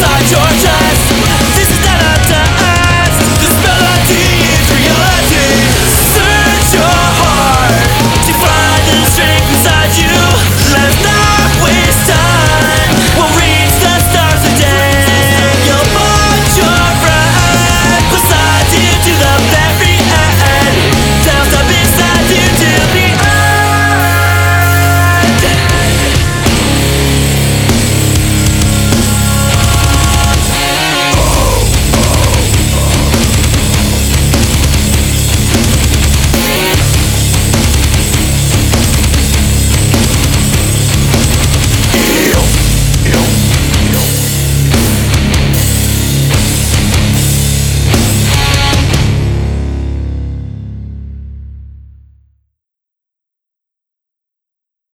inside your chest